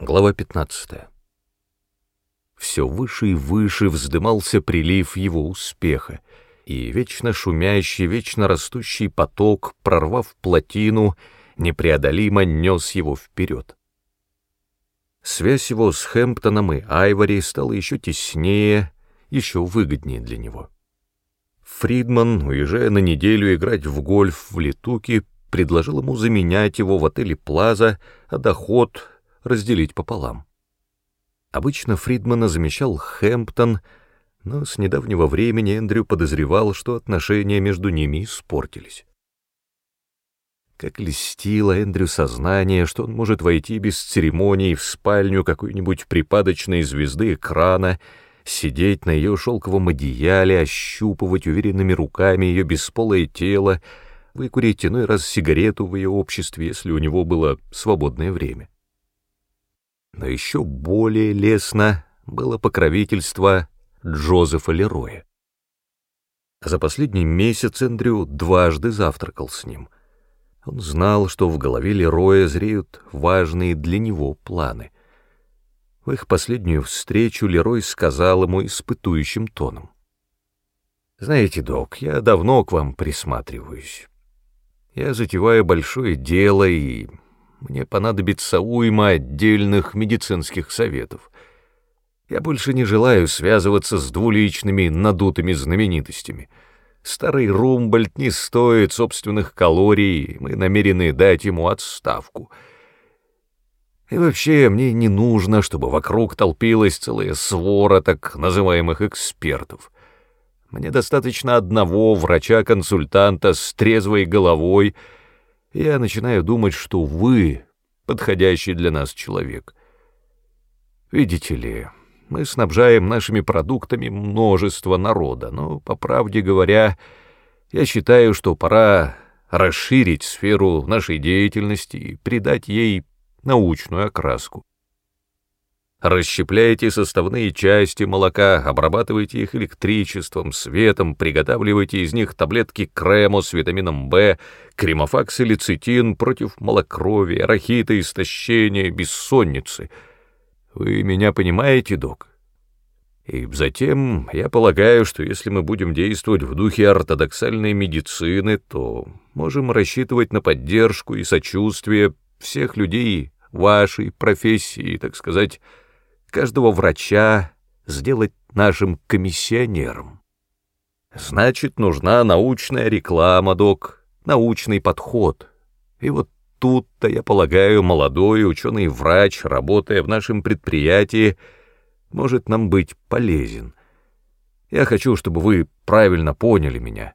Глава 15. Все выше и выше вздымался прилив его успеха, и вечно шумящий, вечно растущий поток, прорвав плотину, непреодолимо нес его вперед. Связь его с Хэмптоном и Айвори стала еще теснее, еще выгоднее для него. Фридман, уезжая на неделю играть в гольф в Летуке, предложил ему заменять его в отеле «Плаза», а доход разделить пополам. Обычно Фридмана замещал Хэмптон, но с недавнего времени Эндрю подозревал, что отношения между ними испортились. Как льстило Эндрю сознание, что он может войти без церемоний в спальню какой-нибудь припадочной звезды экрана, сидеть на ее шелковом одеяле, ощупывать уверенными руками ее бесполое тело, выкурить иной раз сигарету в ее обществе, если у него было свободное время. Но еще более лестно было покровительство Джозефа Лероя. За последний месяц Эндрю дважды завтракал с ним. Он знал, что в голове Лероя зреют важные для него планы. В их последнюю встречу Лерой сказал ему испытующим тоном. «Знаете, док, я давно к вам присматриваюсь. Я затеваю большое дело и мне понадобится уйма отдельных медицинских советов. Я больше не желаю связываться с двуличными надутыми знаменитостями. Старый Румбольд не стоит собственных калорий, мы намерены дать ему отставку. И вообще, мне не нужно, чтобы вокруг толпилась целая свора так называемых экспертов. Мне достаточно одного врача-консультанта с трезвой головой — я начинаю думать, что вы подходящий для нас человек. Видите ли, мы снабжаем нашими продуктами множество народа, но, по правде говоря, я считаю, что пора расширить сферу нашей деятельности и придать ей научную окраску. Расщепляйте составные части молока, обрабатывайте их электричеством, светом, приготавливайте из них таблетки крему с витамином В, кремофакс и лецитин против малокровия, рахита, истощения, бессонницы. Вы меня понимаете, док? И затем я полагаю, что если мы будем действовать в духе ортодоксальной медицины, то можем рассчитывать на поддержку и сочувствие всех людей вашей профессии, так сказать, каждого врача сделать нашим комиссионером. Значит, нужна научная реклама, док, научный подход. И вот тут-то, я полагаю, молодой ученый-врач, работая в нашем предприятии, может нам быть полезен. Я хочу, чтобы вы правильно поняли меня.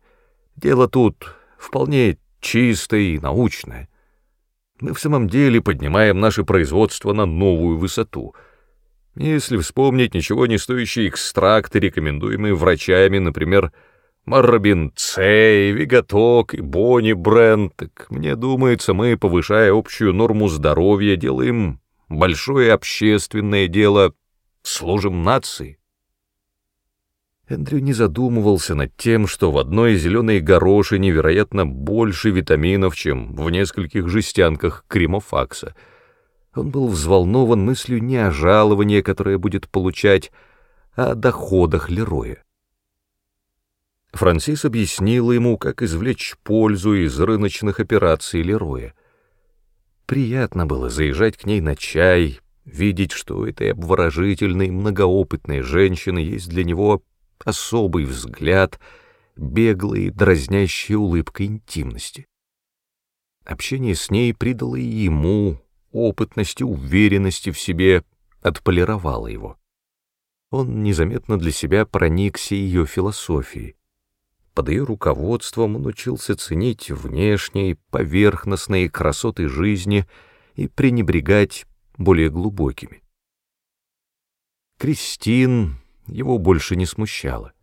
Дело тут вполне чистое и научное. Мы в самом деле поднимаем наше производство на новую высоту — если вспомнить ничего не стоящие экстракты, рекомендуемые врачами, например, Маррабин Цей, Вигаток и Бонни Бренд, так мне думается, мы, повышая общую норму здоровья, делаем большое общественное дело, служим нации. Эндрю не задумывался над тем, что в одной зеленой гороши невероятно больше витаминов, чем в нескольких жестянках кремофакса — он был взволнован мыслью не о жаловании, которое будет получать, а о доходах Лероя. Франсис объяснила ему, как извлечь пользу из рыночных операций Лероя. Приятно было заезжать к ней на чай, видеть, что у этой обворожительной, многоопытной женщины есть для него особый взгляд, беглой, дразнящей улыбкой интимности. Общение с ней придало и ему опытности, уверенности в себе отполировала его. Он незаметно для себя проникся ее философией. Под ее руководством он учился ценить внешние, поверхностные красоты жизни и пренебрегать более глубокими. Кристин его больше не смущала.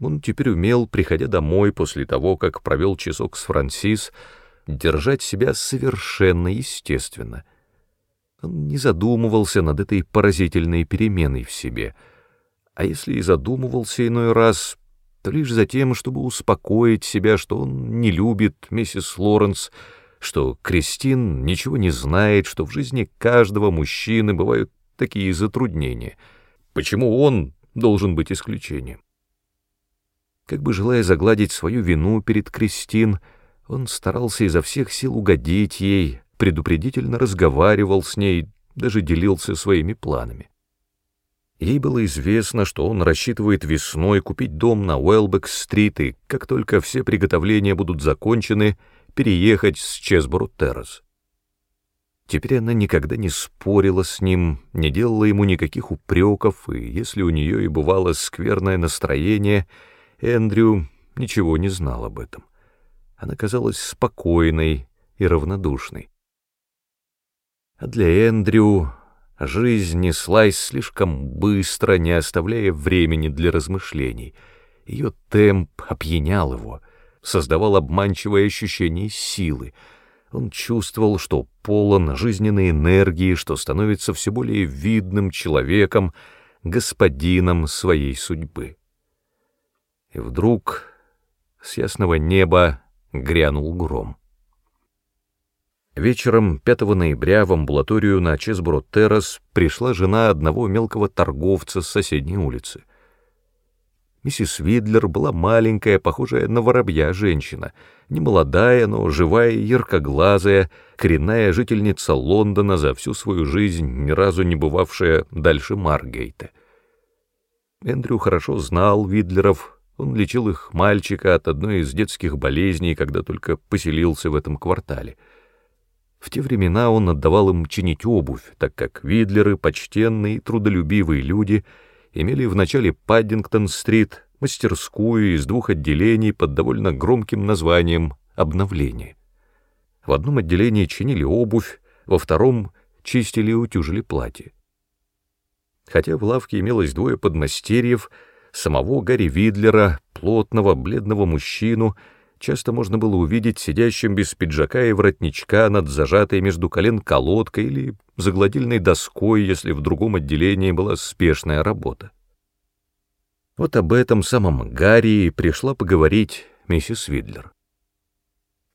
Он теперь умел, приходя домой после того, как провел часок с Франсис, держать себя совершенно естественно. Он не задумывался над этой поразительной переменой в себе, а если и задумывался иной раз, то лишь за тем, чтобы успокоить себя, что он не любит миссис Лоренс, что Кристин ничего не знает, что в жизни каждого мужчины бывают такие затруднения. Почему он должен быть исключением? Как бы желая загладить свою вину перед Кристин, он старался изо всех сил угодить ей, предупредительно разговаривал с ней, даже делился своими планами. Ей было известно, что он рассчитывает весной купить дом на Уэлбек-стрит и, как только все приготовления будут закончены, переехать с Чесборо-террас. Теперь она никогда не спорила с ним, не делала ему никаких упреков, и если у нее и бывало скверное настроение, Эндрю ничего не знал об этом. Она казалась спокойной и равнодушной. А для Эндрю жизнь неслась слишком быстро, не оставляя времени для размышлений. Ее темп опьянял его, создавал обманчивое ощущение силы. Он чувствовал, что полон жизненной энергии, что становится все более видным человеком, господином своей судьбы. И вдруг с ясного неба грянул гром. Вечером 5 ноября в амбулаторию на Чесборо-террас пришла жена одного мелкого торговца с соседней улицы. Миссис Видлер была маленькая, похожая на воробья женщина, немолодая, но живая и яркоглазая, коренная жительница Лондона за всю свою жизнь, ни разу не бывавшая дальше Маргейта. Эндрю хорошо знал Видлеров, он лечил их мальчика от одной из детских болезней, когда только поселился в этом квартале — в те времена он отдавал им чинить обувь, так как Видлеры, почтенные трудолюбивые люди, имели в начале Паддингтон-стрит мастерскую из двух отделений под довольно громким названием «Обновление». В одном отделении чинили обувь, во втором чистили и утюжили платье. Хотя в лавке имелось двое подмастерьев, самого Гарри Видлера, плотного, бледного мужчину — часто можно было увидеть сидящим без пиджака и воротничка над зажатой между колен колодкой или загладильной доской, если в другом отделении была спешная работа. Вот об этом самом Гарри пришла поговорить миссис Видлер.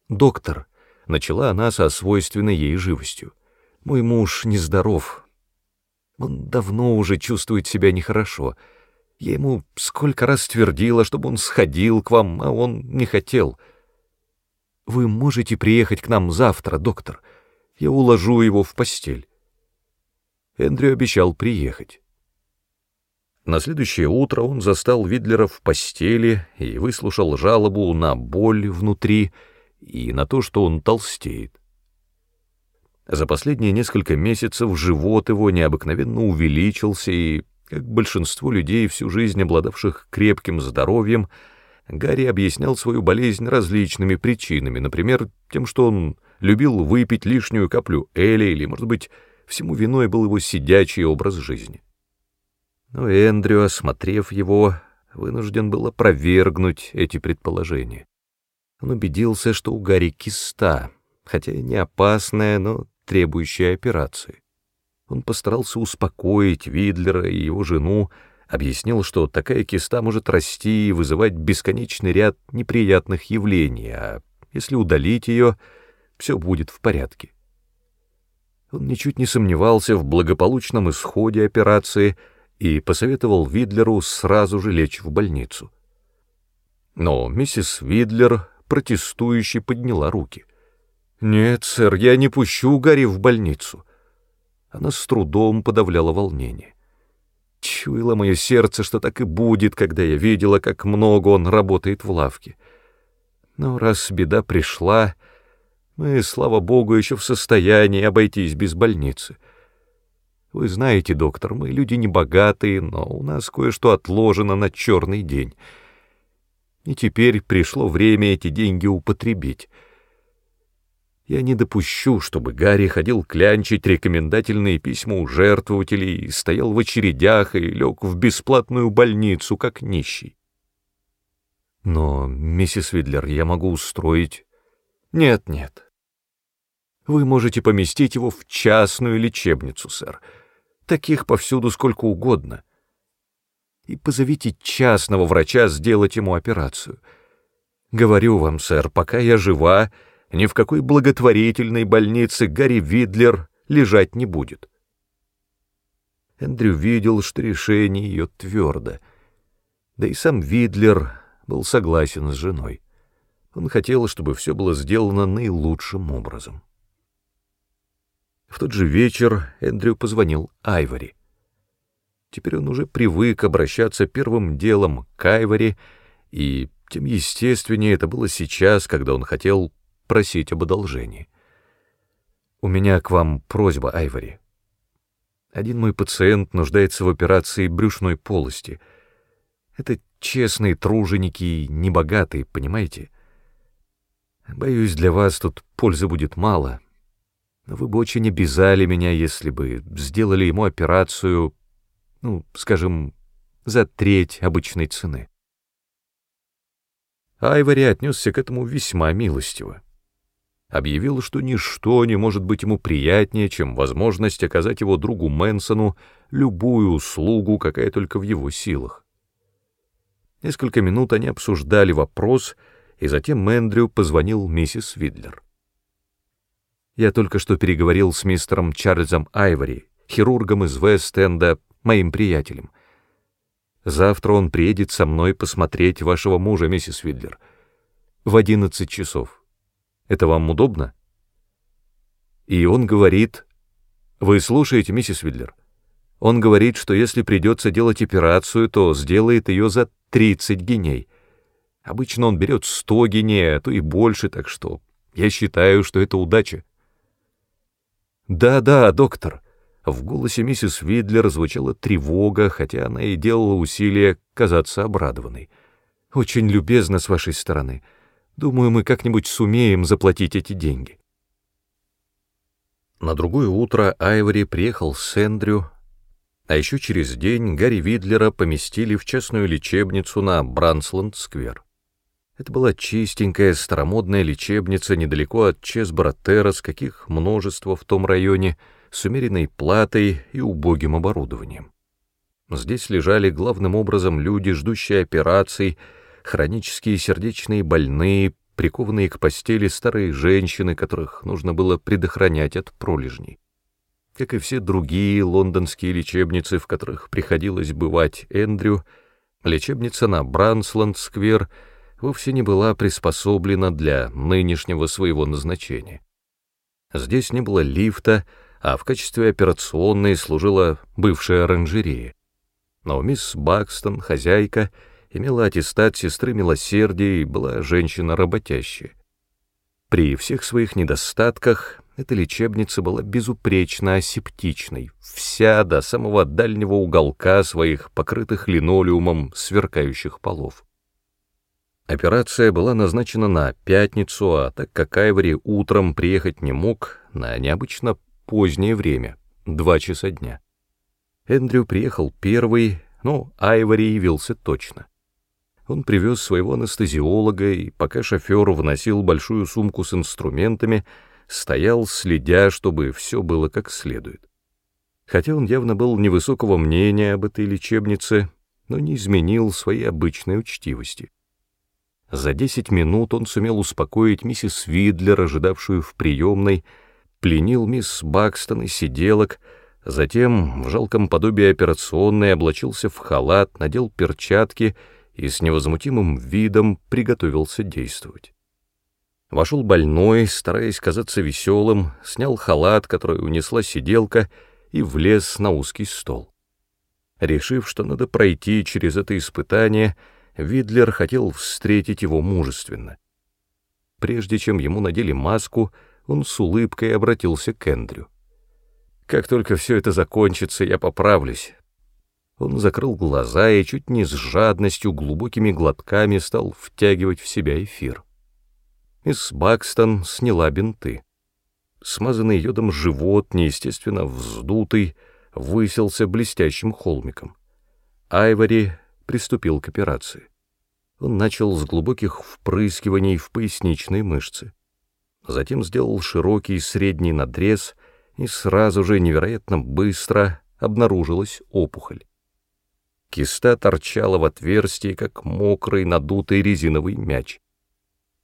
«Доктор», — начала она со свойственной ей живостью, — «мой муж нездоров. Он давно уже чувствует себя нехорошо». Я ему сколько раз твердила, чтобы он сходил к вам, а он не хотел. Вы можете приехать к нам завтра, доктор. Я уложу его в постель. Эндрю обещал приехать. На следующее утро он застал Видлера в постели и выслушал жалобу на боль внутри и на то, что он толстеет. За последние несколько месяцев живот его необыкновенно увеличился и как большинство людей, всю жизнь обладавших крепким здоровьем, Гарри объяснял свою болезнь различными причинами, например, тем, что он любил выпить лишнюю каплю эля, или, может быть, всему виной был его сидячий образ жизни. Но Эндрю, осмотрев его, вынужден был опровергнуть эти предположения. Он убедился, что у Гарри киста, хотя и не опасная, но требующая операции. Он постарался успокоить Видлера и его жену, объяснил, что такая киста может расти и вызывать бесконечный ряд неприятных явлений, а если удалить ее, все будет в порядке. Он ничуть не сомневался в благополучном исходе операции и посоветовал Видлеру сразу же лечь в больницу. Но миссис Видлер протестующе подняла руки. «Нет, сэр, я не пущу Гарри в больницу». Она с трудом подавляла волнение. Чуяло мое сердце, что так и будет, когда я видела, как много он работает в лавке. Но раз беда пришла, мы, слава богу, еще в состоянии обойтись без больницы. Вы знаете, доктор, мы люди небогатые, но у нас кое-что отложено на черный день. И теперь пришло время эти деньги употребить — я не допущу, чтобы Гарри ходил клянчить рекомендательные письма у жертвователей, стоял в очередях и лег в бесплатную больницу, как нищий. Но, миссис Видлер, я могу устроить... Нет, нет. Вы можете поместить его в частную лечебницу, сэр. Таких повсюду сколько угодно. И позовите частного врача сделать ему операцию. Говорю вам, сэр, пока я жива, ни в какой благотворительной больнице Гарри Видлер лежать не будет. Эндрю видел, что решение ее твердо, да и сам Видлер был согласен с женой. Он хотел, чтобы все было сделано наилучшим образом. В тот же вечер Эндрю позвонил Айвори. Теперь он уже привык обращаться первым делом к Айвори, и тем естественнее это было сейчас, когда он хотел просить об одолжении. «У меня к вам просьба, Айвори. Один мой пациент нуждается в операции брюшной полости. Это честные труженики, небогатые, понимаете? Боюсь, для вас тут пользы будет мало. Но вы бы очень обязали меня, если бы сделали ему операцию, ну, скажем, за треть обычной цены. Айвори отнесся к этому весьма милостиво. Объявил, что ничто не может быть ему приятнее, чем возможность оказать его другу Мэнсону любую услугу, какая только в его силах. Несколько минут они обсуждали вопрос — и затем Мэндрю позвонил миссис Видлер. «Я только что переговорил с мистером Чарльзом Айвори, хирургом из Вест-Энда, моим приятелем. Завтра он приедет со мной посмотреть вашего мужа, миссис Видлер, в одиннадцать часов. Это вам удобно?» И он говорит... «Вы слушаете, миссис Видлер?» Он говорит, что если придется делать операцию, то сделает ее за тридцать геней — Обычно он берет сто гиней, а то и больше, так что я считаю, что это удача. «Да-да, доктор», — в голосе миссис Видлер звучала тревога, хотя она и делала усилия казаться обрадованной. «Очень любезно с вашей стороны. Думаю, мы как-нибудь сумеем заплатить эти деньги». На другое утро Айвори приехал с Эндрю, а еще через день Гарри Видлера поместили в частную лечебницу на Брансланд-сквер. Это была чистенькая старомодная лечебница недалеко от Чесбора-Террас, каких множество в том районе, с умеренной платой и убогим оборудованием. Здесь лежали главным образом люди, ждущие операций, хронические сердечные больные, прикованные к постели старые женщины, которых нужно было предохранять от пролежней. Как и все другие лондонские лечебницы, в которых приходилось бывать Эндрю, лечебница на Брансланд-сквер — вовсе не была приспособлена для нынешнего своего назначения. Здесь не было лифта, а в качестве операционной служила бывшая оранжерея. Но мисс Бакстон, хозяйка, имела аттестат сестры милосердия и была женщина работящая. При всех своих недостатках эта лечебница была безупречно асептичной, вся до самого дальнего уголка своих покрытых линолеумом сверкающих полов. Операция была назначена на пятницу, а так как Айвори утром приехать не мог, на необычно позднее время, два часа дня. Эндрю приехал первый, но Айвори явился точно. Он привез своего анестезиолога, и пока шофер вносил большую сумку с инструментами, стоял, следя, чтобы все было как следует. Хотя он явно был невысокого мнения об этой лечебнице, но не изменил своей обычной учтивости. За десять минут он сумел успокоить миссис Видлер, ожидавшую в приемной, пленил мисс Бакстон и сиделок, затем в жалком подобии операционной облачился в халат, надел перчатки и с невозмутимым видом приготовился действовать. Вошел больной, стараясь казаться веселым, снял халат, который унесла сиделка, и влез на узкий стол. Решив, что надо пройти через это испытание, — Видлер хотел встретить его мужественно. Прежде чем ему надели маску, он с улыбкой обратился к Эндрю. «Как только все это закончится, я поправлюсь». Он закрыл глаза и чуть не с жадностью глубокими глотками стал втягивать в себя эфир. Мисс Бакстон сняла бинты. Смазанный йодом живот, неестественно вздутый, выселся блестящим холмиком. Айвори приступил к операции. Он начал с глубоких впрыскиваний в поясничные мышцы. Затем сделал широкий средний надрез, и сразу же невероятно быстро обнаружилась опухоль. Киста торчала в отверстии, как мокрый надутый резиновый мяч.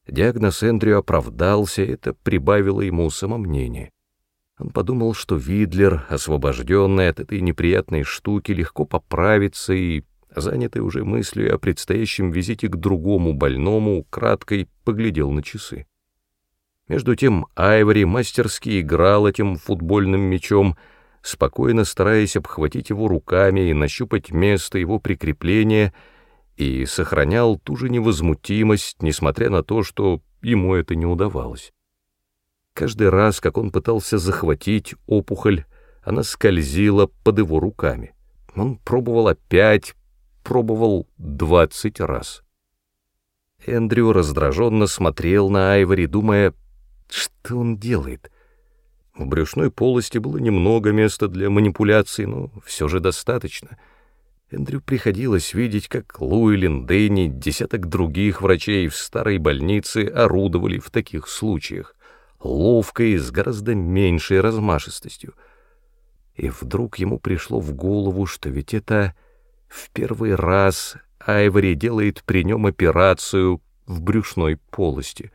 Диагноз Эндрю оправдался, это прибавило ему самомнение. Он подумал, что Видлер, освобожденный от этой неприятной штуки, легко поправится и, занятый уже мыслью о предстоящем визите к другому больному, краткой поглядел на часы. Между тем Айвори мастерски играл этим футбольным мячом, спокойно стараясь обхватить его руками и нащупать место его прикрепления, и сохранял ту же невозмутимость, несмотря на то, что ему это не удавалось. Каждый раз, как он пытался захватить опухоль, она скользила под его руками. Он пробовал опять, пробовал двадцать раз. Эндрю раздраженно смотрел на Айвори, думая, что он делает. В брюшной полости было немного места для манипуляций, но все же достаточно. Эндрю приходилось видеть, как Луилин, Дэнни, десяток других врачей в старой больнице орудовали в таких случаях, ловко и с гораздо меньшей размашистостью. И вдруг ему пришло в голову, что ведь это в первый раз Айвори делает при нем операцию в брюшной полости.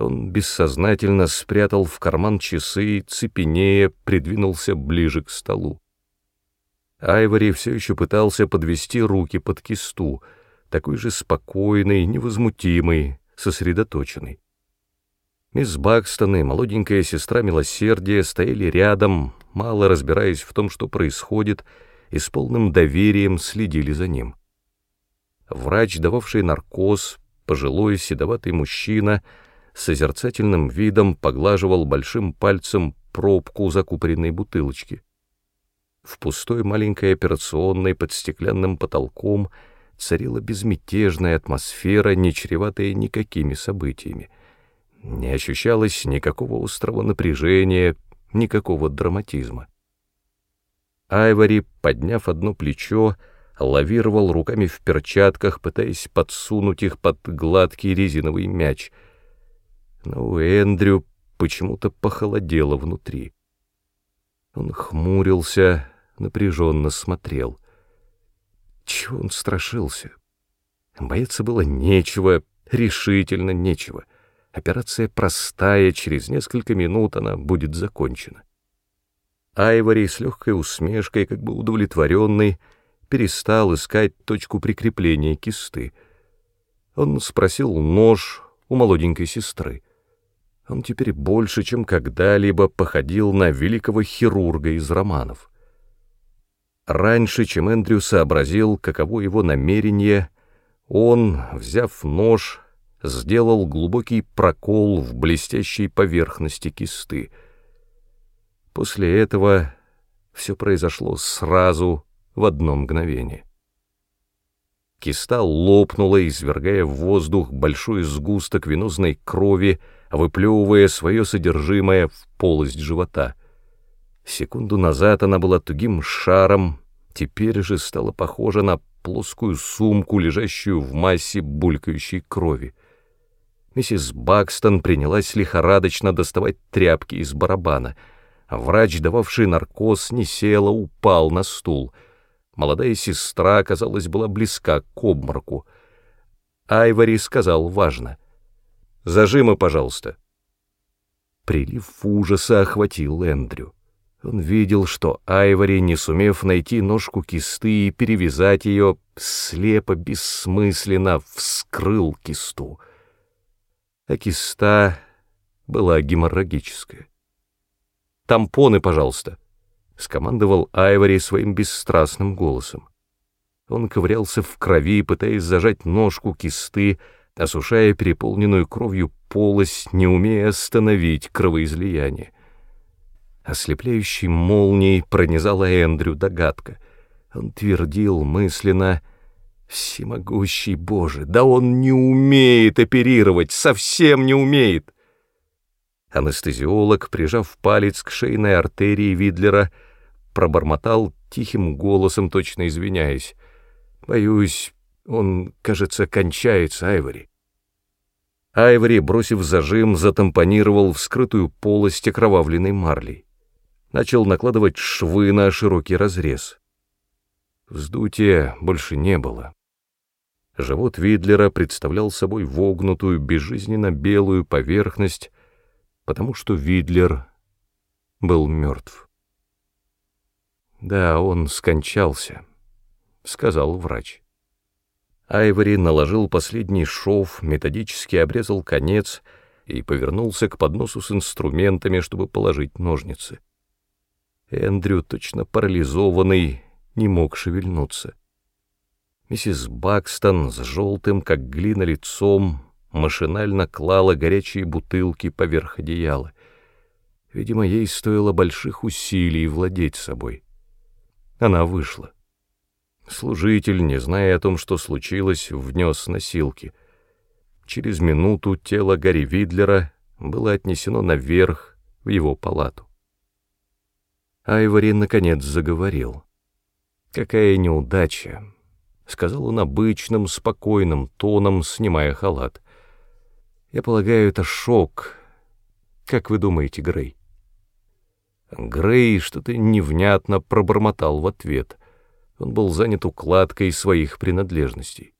Он бессознательно спрятал в карман часы и, цепенея, придвинулся ближе к столу. Айвори все еще пытался подвести руки под кисту, такой же спокойный, невозмутимый, сосредоточенный. Мисс Бакстон и молоденькая сестра Милосердия стояли рядом, мало разбираясь в том, что происходит, и с полным доверием следили за ним. Врач, дававший наркоз, пожилой седоватый мужчина, созерцательным видом поглаживал большим пальцем пробку закупоренной бутылочки. В пустой маленькой операционной под стеклянным потолком царила безмятежная атмосфера, не чреватая никакими событиями. Не ощущалось никакого острого напряжения, никакого драматизма. Айвори, подняв одно плечо, лавировал руками в перчатках, пытаясь подсунуть их под гладкий резиновый мяч. Но у Эндрю почему-то похолодело внутри. Он хмурился, напряженно смотрел. Чего он страшился? Бояться было нечего, решительно нечего. Операция простая, через несколько минут она будет закончена. Айвори с легкой усмешкой, как бы удовлетворенный, перестал искать точку прикрепления кисты. Он спросил нож у молоденькой сестры. Он теперь больше, чем когда-либо походил на великого хирурга из романов. Раньше, чем Эндрю сообразил, каково его намерение, он, взяв нож, сделал глубокий прокол в блестящей поверхности кисты. После этого все произошло сразу, в одно мгновение. Киста лопнула, извергая в воздух большой сгусток венозной крови, выплевывая свое содержимое в полость живота. Секунду назад она была тугим шаром, теперь же стала похожа на плоскую сумку, лежащую в массе булькающей крови. Миссис Бакстон принялась лихорадочно доставать тряпки из барабана. Врач, дававший наркоз, не села, упал на стул. Молодая сестра, казалось, была близка к обмороку. Айвори сказал важно. «Зажимы, пожалуйста». Прилив ужаса охватил Эндрю. Он видел, что Айвори, не сумев найти ножку кисты и перевязать ее, слепо, бессмысленно вскрыл кисту — а киста была геморрагическая. «Тампоны, пожалуйста», — скомандовал Айвори своим бесстрастным голосом. Он ковырялся в крови, пытаясь зажать ножку кисты, осушая переполненную кровью полость, не умея остановить кровоизлияние. Ослепляющей молнией пронизала Эндрю догадка. Он твердил мысленно Всемогущий Боже, да он не умеет оперировать, совсем не умеет. Анестезиолог, прижав палец к шейной артерии Видлера, пробормотал тихим голосом, точно извиняясь. «Боюсь, он, кажется, кончается, Айвори». Айвори, бросив зажим, затампонировал вскрытую полость окровавленной марлей. Начал накладывать швы на широкий разрез. Вздутия больше не было. Живот Видлера представлял собой вогнутую, безжизненно белую поверхность, потому что Видлер был мертв. «Да, он скончался», — сказал врач. Айвори наложил последний шов, методически обрезал конец и повернулся к подносу с инструментами, чтобы положить ножницы. Эндрю, точно парализованный, не мог шевельнуться. Миссис Бакстон с желтым, как глина, лицом машинально клала горячие бутылки поверх одеяла. Видимо, ей стоило больших усилий владеть собой. Она вышла. Служитель, не зная о том, что случилось, внес носилки. Через минуту тело Гарри Видлера было отнесено наверх в его палату. Айвори наконец заговорил. «Какая неудача!» — сказал он обычным, спокойным тоном, снимая халат. «Я полагаю, это шок. Как вы думаете, Грей?» Грей что-то невнятно пробормотал в ответ. Он был занят укладкой своих принадлежностей.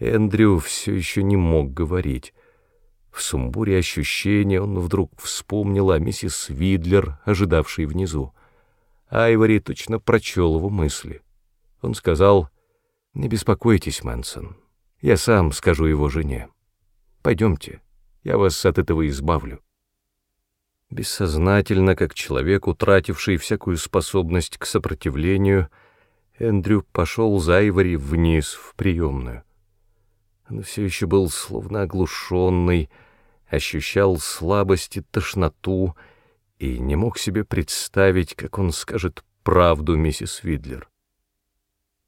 Эндрю все еще не мог говорить. В сумбуре ощущения он вдруг вспомнил о миссис Видлер, ожидавшей внизу. Айвори точно прочел его мысли. Он сказал, «Не беспокойтесь, Мэнсон, я сам скажу его жене. Пойдемте, я вас от этого избавлю». Бессознательно, как человек, утративший всякую способность к сопротивлению, Эндрю пошел за Айвори вниз в приемную. Он все еще был словно оглушенный, ощущал слабость и тошноту и не мог себе представить, как он скажет правду миссис Видлер.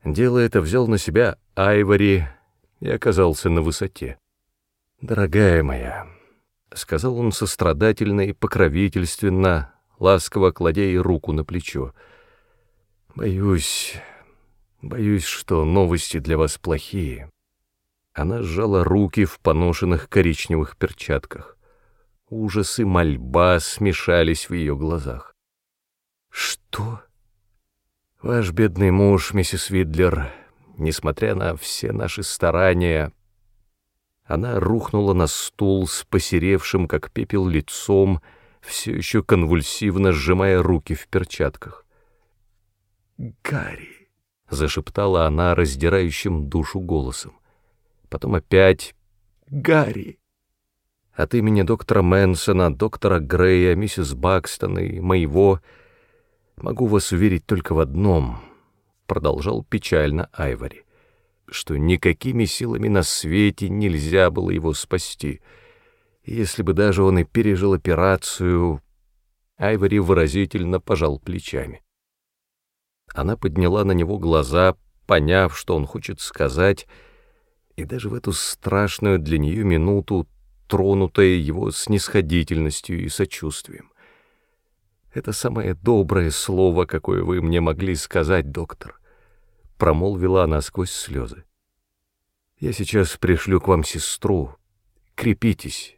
Дело это взял на себя Айвори и оказался на высоте. «Дорогая моя», — сказал он сострадательно и покровительственно, ласково кладя ей руку на плечо. «Боюсь, боюсь, что новости для вас плохие». Она сжала руки в поношенных коричневых перчатках. Ужас и мольба смешались в ее глазах. «Что?» «Ваш бедный муж, миссис Видлер, несмотря на все наши старания, она рухнула на стул с посеревшим, как пепел, лицом, все еще конвульсивно сжимая руки в перчатках. «Гарри!» — зашептала она раздирающим душу голосом. Потом опять «Гарри!» От имени доктора Мэнсона, доктора Грея, миссис Бакстон и моего могу вас уверить только в одном, — продолжал печально Айвори что никакими силами на свете нельзя было его спасти. Если бы даже он и пережил операцию, Айвори выразительно пожал плечами. Она подняла на него глаза, поняв, что он хочет сказать, и даже в эту страшную для нее минуту тронутая его снисходительностью и сочувствием. «Это самое доброе слово, какое вы мне могли сказать, доктор промолвила она сквозь слезы. «Я сейчас пришлю к вам сестру. Крепитесь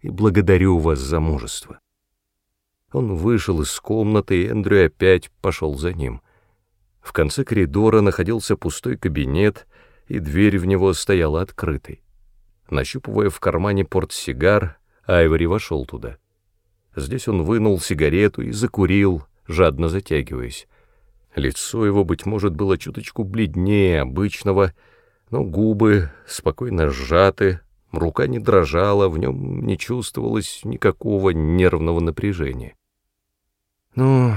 и благодарю вас за мужество». Он вышел из комнаты, и Эндрю опять пошел за ним. В конце коридора находился пустой кабинет, и дверь в него стояла открытой. Нащупывая в кармане портсигар, Айвори вошел туда. Здесь он вынул сигарету и закурил, жадно затягиваясь. Лицо его, быть может, было чуточку бледнее обычного, но губы спокойно сжаты, рука не дрожала, в нем не чувствовалось никакого нервного напряжения. «Ну,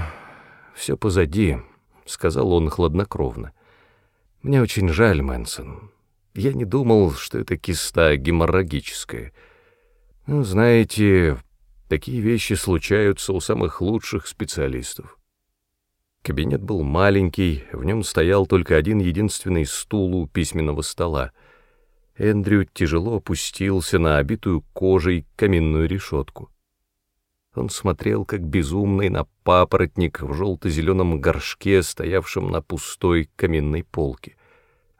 все позади», — сказал он хладнокровно. «Мне очень жаль, Мэнсон. Я не думал, что это киста геморрагическая. Ну, знаете, такие вещи случаются у самых лучших специалистов. Кабинет был маленький, в нем стоял только один единственный стул у письменного стола. Эндрю тяжело опустился на обитую кожей каминную решетку. Он смотрел, как безумный, на папоротник в желто-зеленом горшке, стоявшем на пустой каминной полке.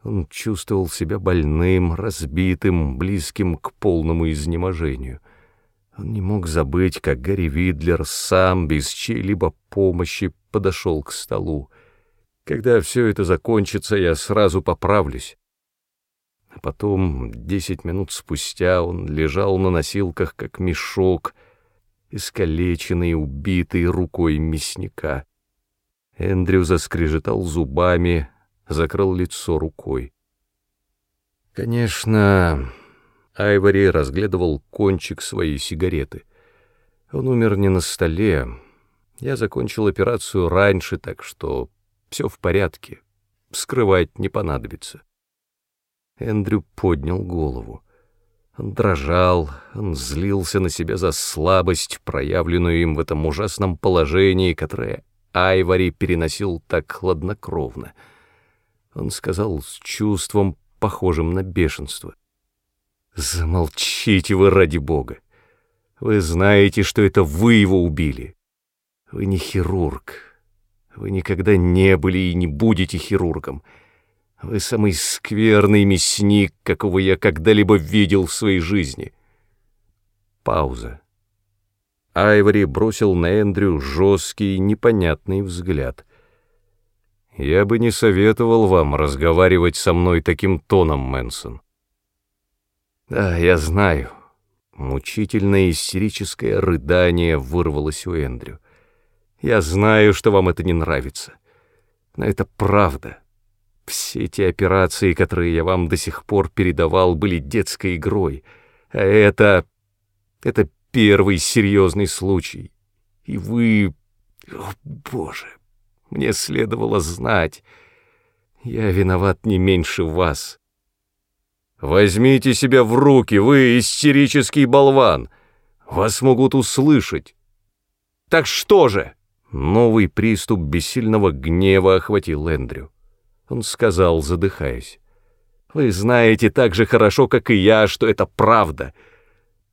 Он чувствовал себя больным, разбитым, близким к полному изнеможению — он не мог забыть, как Гарри Видлер сам, без чьей-либо помощи, подошел к столу. «Когда все это закончится, я сразу поправлюсь», А потом, десять минут спустя, он лежал на носилках, как мешок, искалеченный, убитый рукой мясника. Эндрю заскрежетал зубами, закрыл лицо рукой. Конечно, Айвори разглядывал кончик своей сигареты. Он умер не на столе. Я закончил операцию раньше, так что все в порядке. Скрывать не понадобится. Эндрю поднял голову. Он дрожал, он злился на себя за слабость, проявленную им в этом ужасном положении, которое Айвори переносил так хладнокровно. Он сказал с чувством, похожим на бешенство. «Замолчите вы ради бога! Вы знаете, что это вы его убили. Вы не хирург. Вы никогда не были и не будете хирургом. Вы самый скверный мясник, какого я когда-либо видел в своей жизни». Пауза. Айвори бросил на Эндрю жесткий, непонятный взгляд. «Я бы не советовал вам разговаривать со мной таким тоном, Мэнсон». «Да, я знаю». Мучительное истерическое рыдание вырвалось у Эндрю. «Я знаю, что вам это не нравится. Но это правда. Все эти операции, которые я вам до сих пор передавал, были детской игрой. А это... это первый серьезный случай. И вы... О, Боже, мне следовало знать. Я виноват не меньше вас. Возьмите себя в руки, вы истерический болван. Вас могут услышать. Так что же? Новый приступ бессильного гнева охватил Эндрю. Он сказал, задыхаясь. «Вы знаете так же хорошо, как и я, что это правда.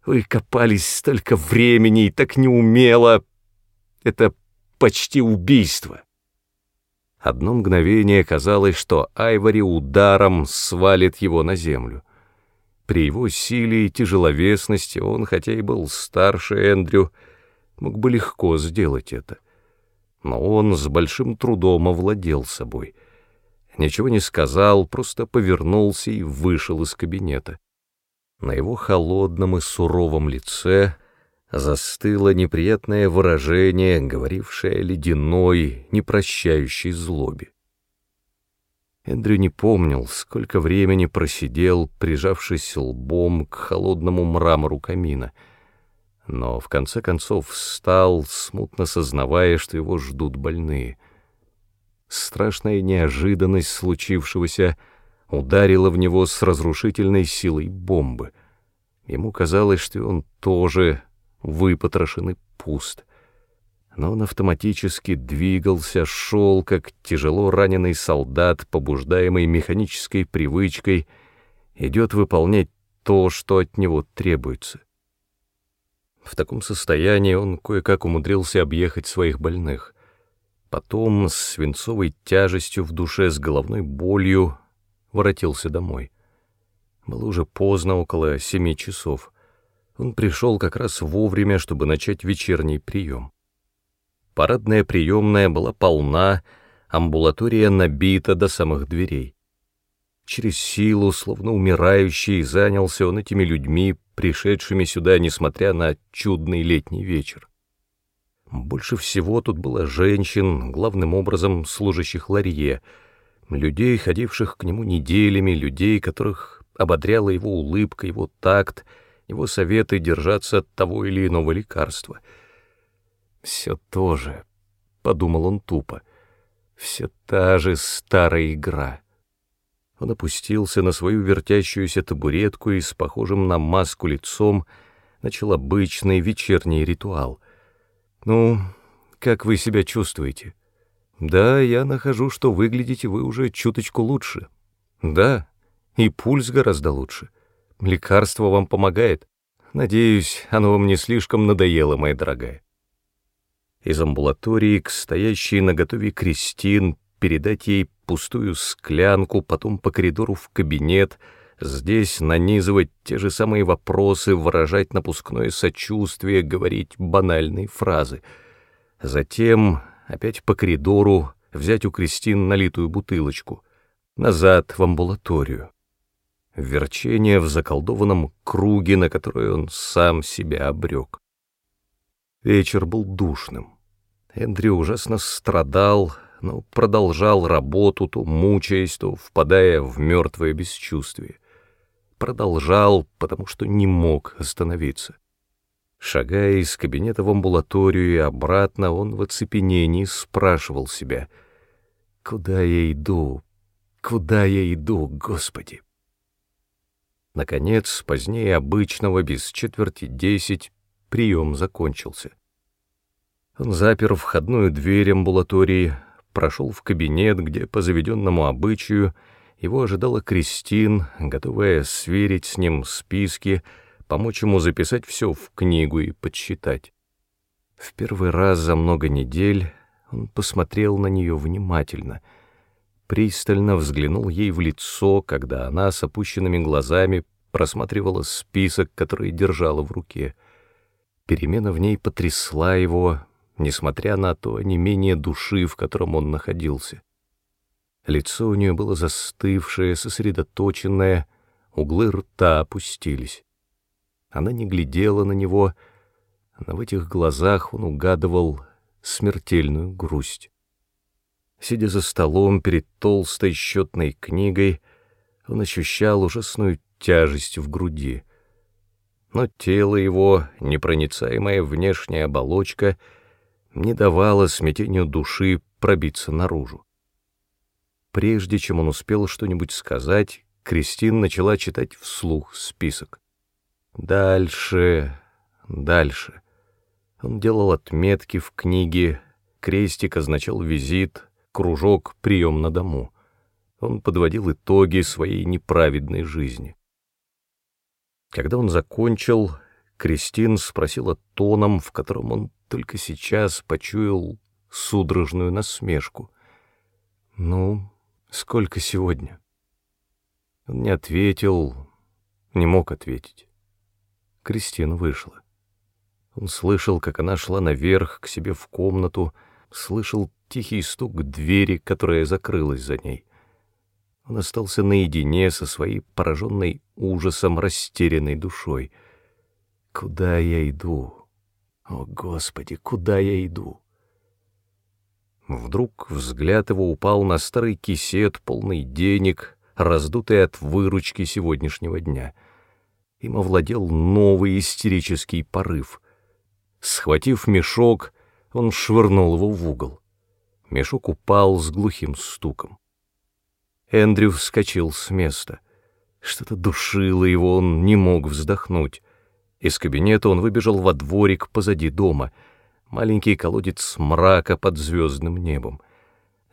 Вы копались столько времени и так неумело. Это почти убийство». Одно мгновение казалось, что Айвори ударом свалит его на землю. При его силе и тяжеловесности он, хотя и был старше Эндрю, мог бы легко сделать это. Но он с большим трудом овладел собой. Ничего не сказал, просто повернулся и вышел из кабинета. На его холодном и суровом лице застыло неприятное выражение, говорившее о ледяной, непрощающей злобе. Эндрю не помнил, сколько времени просидел, прижавшись лбом к холодному мрамору камина, но в конце концов встал, смутно сознавая, что его ждут больные. Страшная неожиданность случившегося — ударила в него с разрушительной силой бомбы. Ему казалось, что он тоже выпотрошен и пуст. Но он автоматически двигался, шел, как тяжело раненый солдат, побуждаемый механической привычкой, идет выполнять то, что от него требуется. В таком состоянии он кое-как умудрился объехать своих больных. Потом, с свинцовой тяжестью в душе, с головной болью, воротился домой. Было уже поздно, около семи часов. Он пришел как раз вовремя, чтобы начать вечерний прием. Парадная приемная была полна, амбулатория набита до самых дверей. Через силу, словно умирающий, занялся он этими людьми, пришедшими сюда, несмотря на чудный летний вечер. Больше всего тут было женщин, главным образом служащих ларье — людей, ходивших к нему неделями, людей, которых ободряла его улыбка, его такт, его советы держаться от того или иного лекарства. «Все то же», — подумал он тупо, — «все та же старая игра». Он опустился на свою вертящуюся табуретку и с похожим на маску лицом начал обычный вечерний ритуал. «Ну, как вы себя чувствуете?» Да, я нахожу, что выглядите вы уже чуточку лучше. Да, и пульс гораздо лучше. Лекарство вам помогает. Надеюсь, оно вам не слишком надоело, моя дорогая. Из амбулатории к стоящей наготове Кристин передать ей пустую склянку, потом по коридору в кабинет, здесь нанизывать те же самые вопросы, выражать напускное сочувствие, говорить банальные фразы. Затем опять по коридору, взять у Кристин налитую бутылочку, назад в амбулаторию. верчение в заколдованном круге, на который он сам себя обрек. Вечер был душным. Эндрю ужасно страдал, но продолжал работу, то мучаясь, то впадая в мертвое бесчувствие. Продолжал, потому что не мог остановиться. Шагая из кабинета в амбулаторию и обратно, он в оцепенении спрашивал себя, «Куда я иду? Куда я иду, Господи?» Наконец, позднее обычного, без четверти десять, прием закончился. Он запер входную дверь амбулатории, прошел в кабинет, где по заведенному обычаю его ожидала Кристин, готовая сверить с ним списки, помочь ему записать все в книгу и подсчитать. В первый раз за много недель он посмотрел на нее внимательно, пристально взглянул ей в лицо, когда она с опущенными глазами просматривала список, который держала в руке. Перемена в ней потрясла его, несмотря на то не менее души, в котором он находился. Лицо у нее было застывшее, сосредоточенное, углы рта опустились. Она не глядела на него, но в этих глазах он угадывал смертельную грусть. Сидя за столом перед толстой счетной книгой, он ощущал ужасную тяжесть в груди. Но тело его, непроницаемая внешняя оболочка — не давала смятению души пробиться наружу. Прежде чем он успел что-нибудь сказать, Кристин начала читать вслух список. Дальше, дальше. Он делал отметки в книге, крестик означал визит, кружок — прием на дому. Он подводил итоги своей неправедной жизни. Когда он закончил, Кристин спросила тоном, в котором он только сейчас почуял судорожную насмешку. «Ну, сколько сегодня?» Он не ответил, не мог ответить. Кристина вышла. Он слышал, как она шла наверх к себе в комнату, слышал тихий стук двери, которая закрылась за ней. Он остался наедине со своей пораженной ужасом растерянной душой — Куда я иду? О, Господи, куда я иду? Вдруг взгляд его упал на старый кисет, полный денег, раздутый от выручки сегодняшнего дня. Им овладел новый истерический порыв. Схватив мешок, он швырнул его в угол. Мешок упал с глухим стуком. Эндрю вскочил с места. Что-то душило его, он не мог вздохнуть. Из кабинета он выбежал во дворик позади дома, маленький колодец мрака под звездным небом.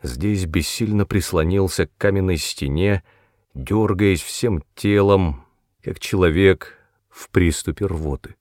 Здесь бессильно прислонился к каменной стене, дергаясь всем телом, как человек в приступе рвоты.